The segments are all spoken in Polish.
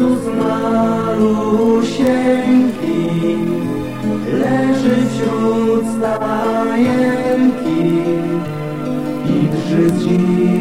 Jezus malusieńki leży wśród stajenki i drży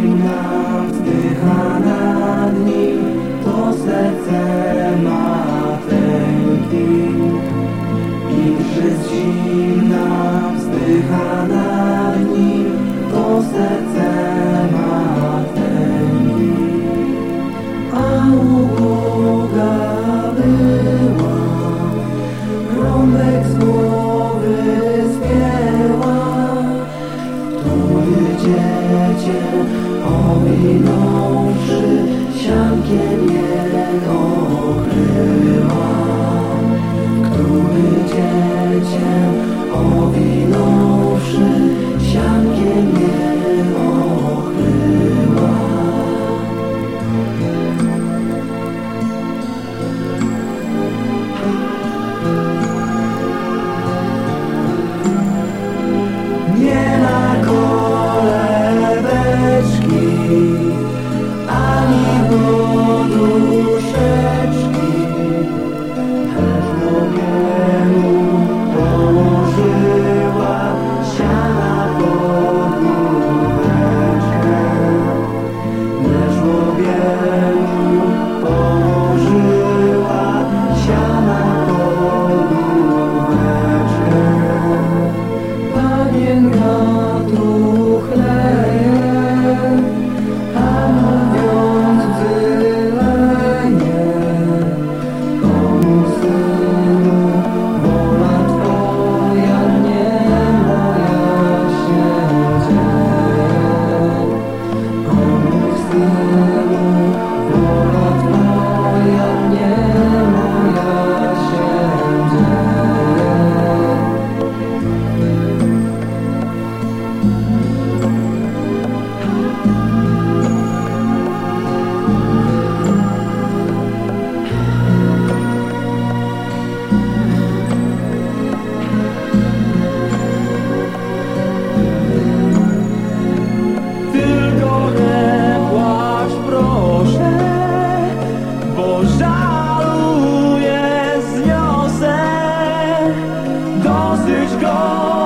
sausage gone.